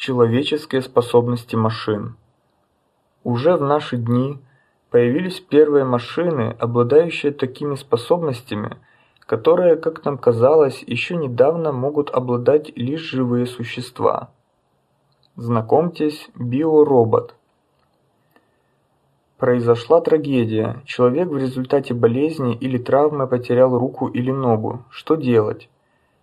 Человеческие способности машин. Уже в наши дни появились первые машины, обладающие такими способностями, которые, как нам казалось, еще недавно могут обладать лишь живые существа. Знакомьтесь, биоробот. Произошла трагедия. Человек в результате болезни или травмы потерял руку или ногу. Что делать?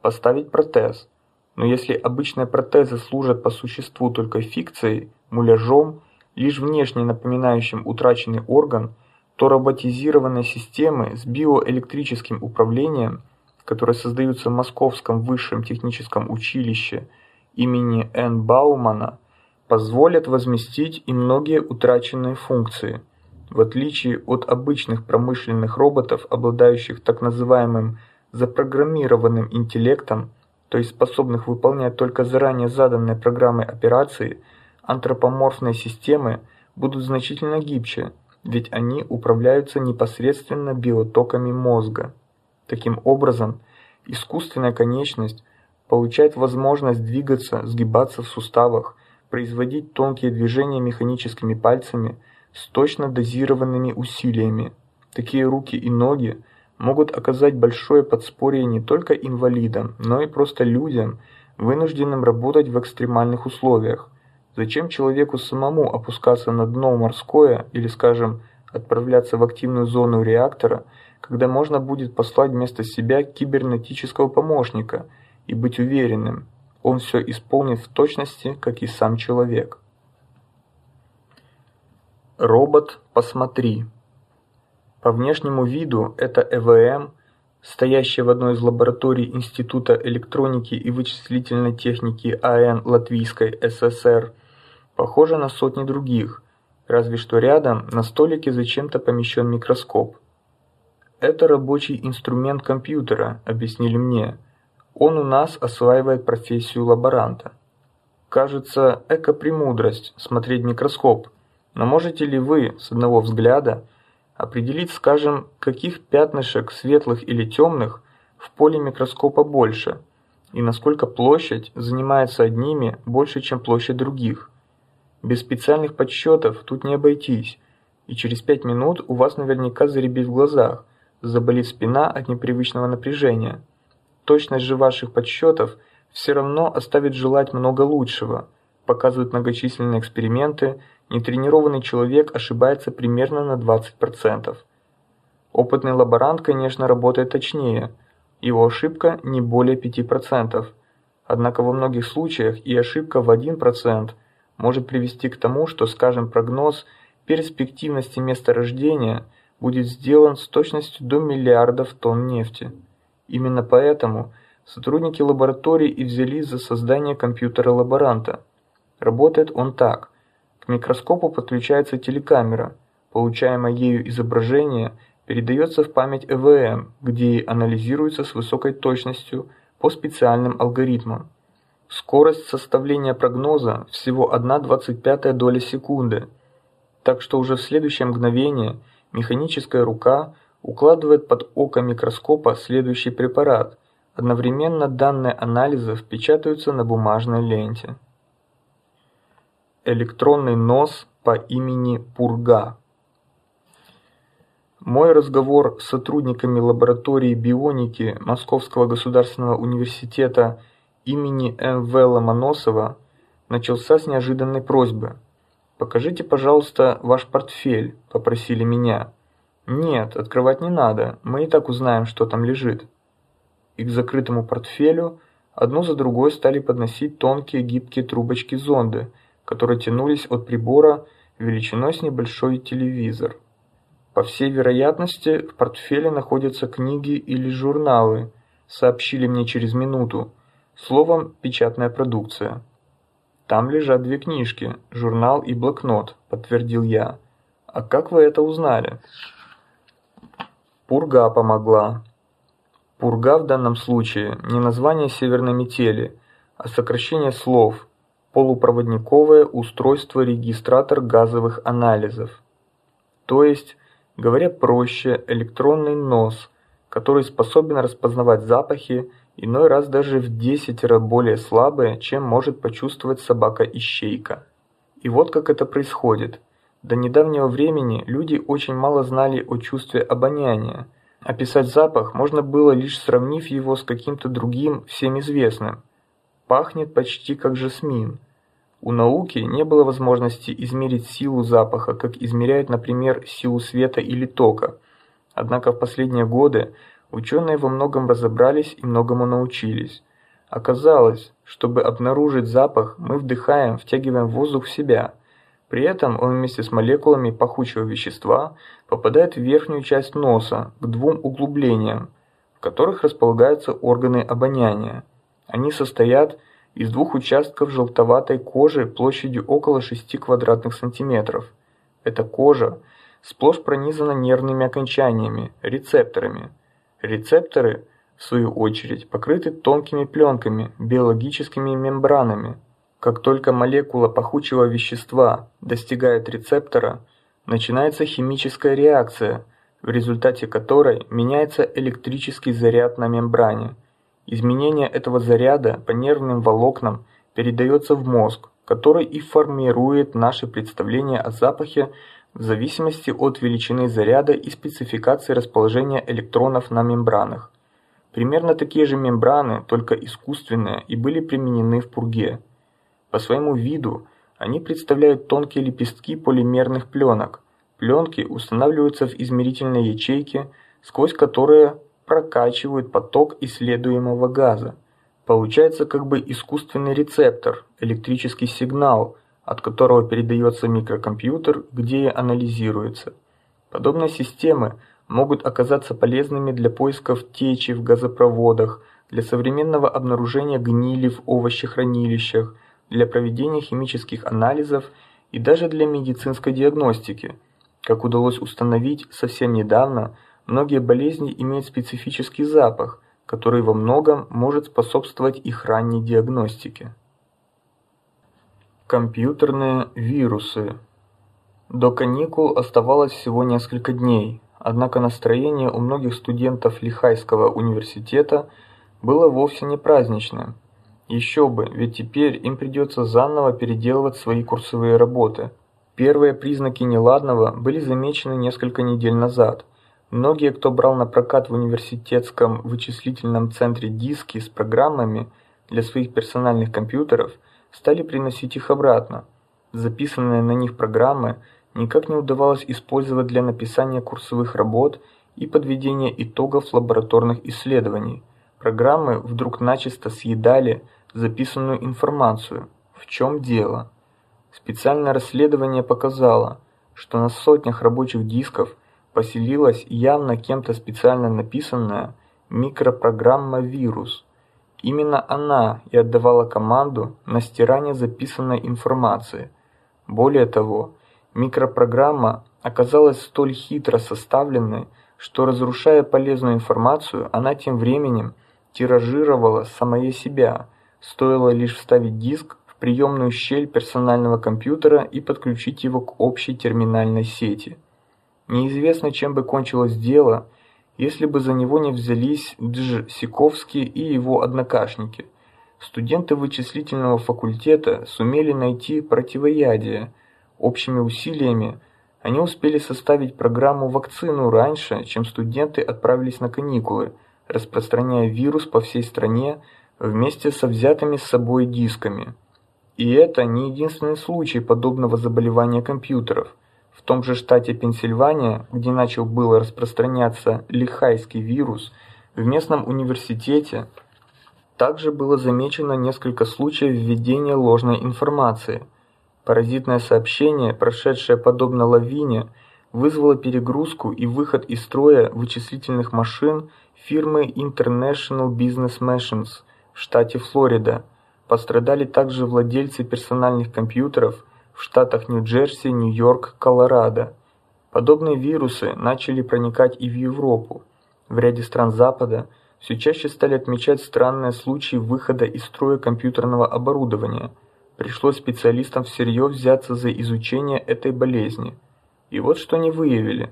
Поставить протез – но если обычные протезы служат по существу только фикцией, муляжом, лишь внешне напоминающим утраченный орган, то роботизированные системы с биоэлектрическим управлением, которые создаются в Московском высшем техническом училище имени Н. Баумана, позволят возместить и многие утраченные функции. В отличие от обычных промышленных роботов, обладающих так называемым запрограммированным интеллектом, то есть способных выполнять только заранее заданные программы операции, антропоморфные системы будут значительно гибче, ведь они управляются непосредственно биотоками мозга. Таким образом, искусственная конечность получает возможность двигаться, сгибаться в суставах, производить тонкие движения механическими пальцами с точно дозированными усилиями. Такие руки и ноги могут оказать большое подспорье не только инвалидам, но и просто людям, вынужденным работать в экстремальных условиях. Зачем человеку самому опускаться на дно морское или, скажем, отправляться в активную зону реактора, когда можно будет послать вместо себя кибернетического помощника и быть уверенным, он все исполнит в точности, как и сам человек. Робот, посмотри. По внешнему виду это ЭВМ, стоящая в одной из лабораторий Института электроники и вычислительной техники АН Латвийской ССР, похожа на сотни других, разве что рядом на столике зачем-то помещен микроскоп. Это рабочий инструмент компьютера, объяснили мне. Он у нас осваивает профессию лаборанта. Кажется, эко-премудрость смотреть микроскоп, но можете ли вы с одного взгляда Определить, скажем, каких пятнышек, светлых или темных, в поле микроскопа больше, и насколько площадь занимается одними больше, чем площадь других. Без специальных подсчетов тут не обойтись, и через пять минут у вас наверняка заребит в глазах, заболит спина от непривычного напряжения. Точность же ваших подсчетов все равно оставит желать много лучшего, показывают многочисленные эксперименты, нетренированный человек ошибается примерно на 20%. Опытный лаборант, конечно, работает точнее, его ошибка не более 5%. Однако во многих случаях и ошибка в 1% может привести к тому, что, скажем, прогноз перспективности месторождения будет сделан с точностью до миллиардов тонн нефти. Именно поэтому сотрудники лаборатории и взялись за создание компьютера лаборанта. Работает он так – к микроскопу подключается телекамера. Получаемое ею изображение передается в память ЭВМ, где анализируется с высокой точностью по специальным алгоритмам. Скорость составления прогноза всего 1,25 доля секунды, так что уже в следующее мгновение механическая рука укладывает под око микроскопа следующий препарат. Одновременно данные анализов печатаются на бумажной ленте электронный нос по имени Пурга. Мой разговор с сотрудниками лаборатории бионики Московского государственного университета имени М.В. Ломоносова начался с неожиданной просьбы. «Покажите, пожалуйста, ваш портфель», – попросили меня. «Нет, открывать не надо, мы и так узнаем, что там лежит». И к закрытому портфелю одну за другой стали подносить тонкие гибкие трубочки-зонды – которые тянулись от прибора величиной с небольшой телевизор. По всей вероятности, в портфеле находятся книги или журналы, сообщили мне через минуту, словом, печатная продукция. Там лежат две книжки, журнал и блокнот, подтвердил я. А как вы это узнали? Пурга помогла. Пурга в данном случае не название северной метели, а сокращение слов полупроводниковое устройство-регистратор газовых анализов. То есть, говоря проще, электронный нос, который способен распознавать запахи иной раз даже в десятеро более слабые, чем может почувствовать собака-ищейка. И вот как это происходит. До недавнего времени люди очень мало знали о чувстве обоняния. Описать запах можно было лишь сравнив его с каким-то другим всем известным. Пахнет почти как жасмин. У науки не было возможности измерить силу запаха, как измеряют, например, силу света или тока. Однако в последние годы ученые во многом разобрались и многому научились. Оказалось, чтобы обнаружить запах, мы вдыхаем, втягиваем воздух в себя. При этом он вместе с молекулами пахучего вещества попадает в верхнюю часть носа, к двум углублениям, в которых располагаются органы обоняния. Они состоят из двух участков желтоватой кожи площадью около 6 квадратных сантиметров. Эта кожа сплошь пронизана нервными окончаниями, рецепторами. Рецепторы, в свою очередь, покрыты тонкими пленками, биологическими мембранами. Как только молекула пахучего вещества достигает рецептора, начинается химическая реакция, в результате которой меняется электрический заряд на мембране – Изменение этого заряда по нервным волокнам передается в мозг, который и формирует наши представления о запахе в зависимости от величины заряда и спецификации расположения электронов на мембранах. Примерно такие же мембраны, только искусственные, и были применены в пурге. По своему виду они представляют тонкие лепестки полимерных пленок. Пленки устанавливаются в измерительной ячейке, сквозь которые прокачивают поток исследуемого газа. Получается как бы искусственный рецептор, электрический сигнал, от которого передается микрокомпьютер, где анализируется. Подобные системы могут оказаться полезными для поисков течи в газопроводах, для современного обнаружения гнили в овощехранилищах, для проведения химических анализов и даже для медицинской диагностики. Как удалось установить совсем недавно, Многие болезни имеют специфический запах, который во многом может способствовать их ранней диагностике. Компьютерные вирусы. До каникул оставалось всего несколько дней, однако настроение у многих студентов Лихайского университета было вовсе не праздничным. Еще бы, ведь теперь им придется заново переделывать свои курсовые работы. Первые признаки неладного были замечены несколько недель назад – Многие, кто брал на прокат в университетском вычислительном центре диски с программами для своих персональных компьютеров, стали приносить их обратно. Записанные на них программы никак не удавалось использовать для написания курсовых работ и подведения итогов лабораторных исследований. Программы вдруг начисто съедали записанную информацию. В чем дело? Специальное расследование показало, что на сотнях рабочих дисков – поселилась явно кем-то специально написанная микропрограмма «Вирус». Именно она и отдавала команду на стирание записанной информации. Более того, микропрограмма оказалась столь хитро составленной, что разрушая полезную информацию, она тем временем тиражировала самое себя. Стоило лишь вставить диск в приемную щель персонального компьютера и подключить его к общей терминальной сети. Неизвестно, чем бы кончилось дело, если бы за него не взялись Дж. Сиковский и его однокашники. Студенты вычислительного факультета сумели найти противоядие. Общими усилиями они успели составить программу вакцину раньше, чем студенты отправились на каникулы, распространяя вирус по всей стране вместе со взятыми с собой дисками. И это не единственный случай подобного заболевания компьютеров – том же штате Пенсильвания, где начал было распространяться лихайский вирус, в местном университете также было замечено несколько случаев введения ложной информации. Паразитное сообщение, прошедшее подобно лавине, вызвало перегрузку и выход из строя вычислительных машин фирмы International Business Machines в штате Флорида. Пострадали также владельцы персональных компьютеров – в штатах Нью-Джерси, Нью-Йорк, Колорадо. Подобные вирусы начали проникать и в Европу. В ряде стран Запада все чаще стали отмечать странные случаи выхода из строя компьютерного оборудования. Пришлось специалистам всерьез взяться за изучение этой болезни. И вот что они выявили.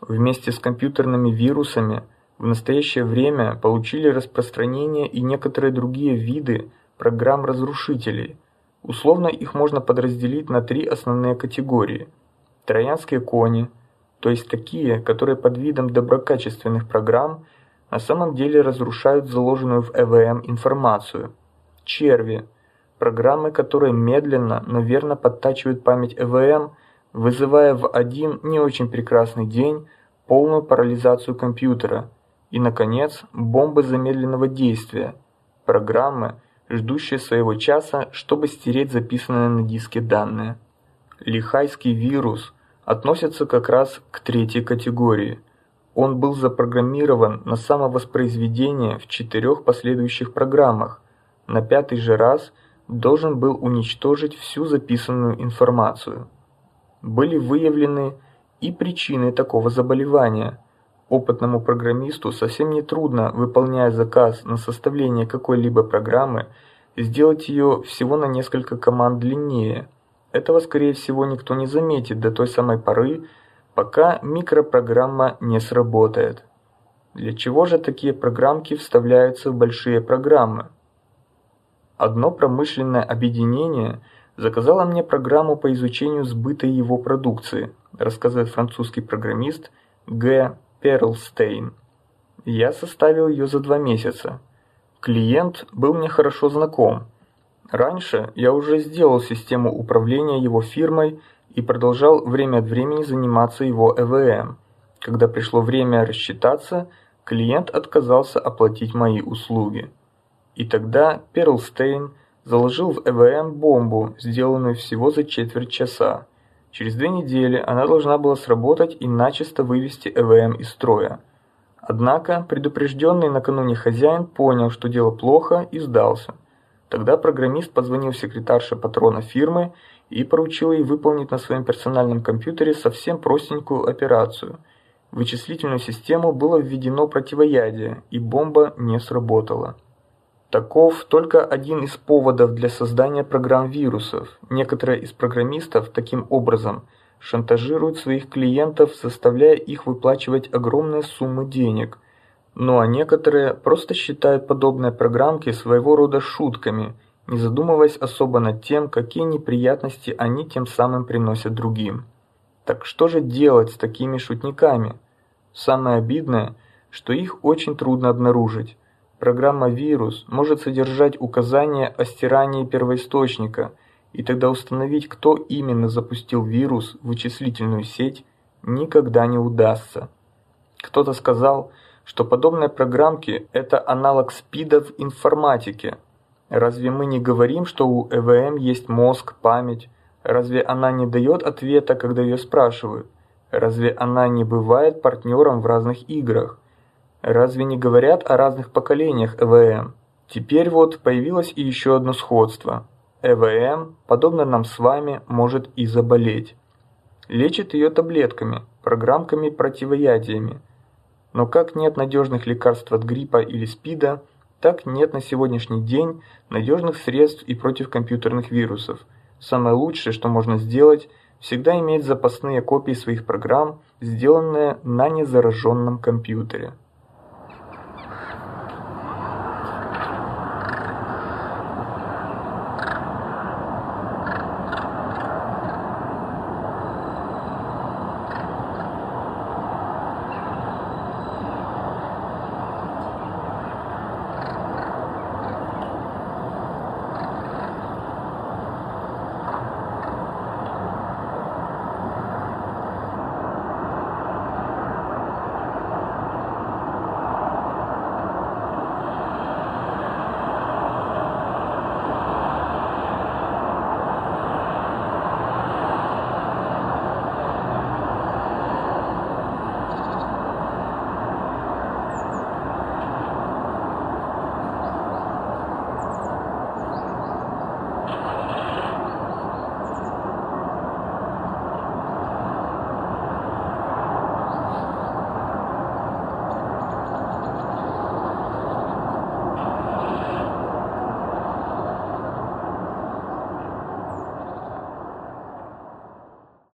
Вместе с компьютерными вирусами В настоящее время получили распространение и некоторые другие виды программ-разрушителей. Условно их можно подразделить на три основные категории. Троянские кони, то есть такие, которые под видом доброкачественных программ на самом деле разрушают заложенную в ЭВМ информацию. Черви, программы, которые медленно, но верно подтачивают память ЭВМ, вызывая в один не очень прекрасный день полную парализацию компьютера. И, наконец, бомбы замедленного действия, программы, ждущие своего часа, чтобы стереть записанные на диске данные. Лихайский вирус относится как раз к третьей категории. Он был запрограммирован на самовоспроизведение в четырех последующих программах. На пятый же раз должен был уничтожить всю записанную информацию. Были выявлены и причины такого заболевания. Опытному программисту совсем не трудно, выполняя заказ на составление какой-либо программы, сделать ее всего на несколько команд длиннее. Этого, скорее всего, никто не заметит до той самой поры, пока микропрограмма не сработает. Для чего же такие программки вставляются в большие программы? Одно промышленное объединение заказало мне программу по изучению сбыта его продукции – рассказывает французский программист Г. Перлстейн. Я составил ее за два месяца. Клиент был мне хорошо знаком. Раньше я уже сделал систему управления его фирмой и продолжал время от времени заниматься его ЭВМ. Когда пришло время рассчитаться, клиент отказался оплатить мои услуги. И тогда Перлстейн заложил в ЭВМ бомбу, сделанную всего за четверть часа. Через две недели она должна была сработать и начисто вывести ЭВМ из строя. Однако предупрежденный накануне хозяин понял, что дело плохо и сдался. Тогда программист позвонил секретарше патрона фирмы и поручил ей выполнить на своем персональном компьютере совсем простенькую операцию. В вычислительную систему было введено противоядие, и бомба не сработала. Таков только один из поводов для создания программ вирусов. Некоторые из программистов таким образом шантажируют своих клиентов, заставляя их выплачивать огромные суммы денег. Ну а некоторые просто считают подобные программки своего рода шутками, не задумываясь особо над тем, какие неприятности они тем самым приносят другим. Так что же делать с такими шутниками? Самое обидное, что их очень трудно обнаружить. Программа «Вирус» может содержать указания о стирании первоисточника, и тогда установить, кто именно запустил вирус в вычислительную сеть, никогда не удастся. Кто-то сказал, что подобные программки – это аналог СПИДа в информатике. Разве мы не говорим, что у ЭВМ есть мозг, память? Разве она не дает ответа, когда ее спрашивают? Разве она не бывает партнером в разных играх? Разве не говорят о разных поколениях ЭВМ? Теперь вот появилось и еще одно сходство. ЭВМ, подобно нам с вами, может и заболеть. Лечит ее таблетками, программками-противоядиями. Но как нет надежных лекарств от гриппа или СПИДа, так нет на сегодняшний день надежных средств и против компьютерных вирусов. Самое лучшее, что можно сделать, всегда иметь запасные копии своих программ, сделанные на незараженном компьютере.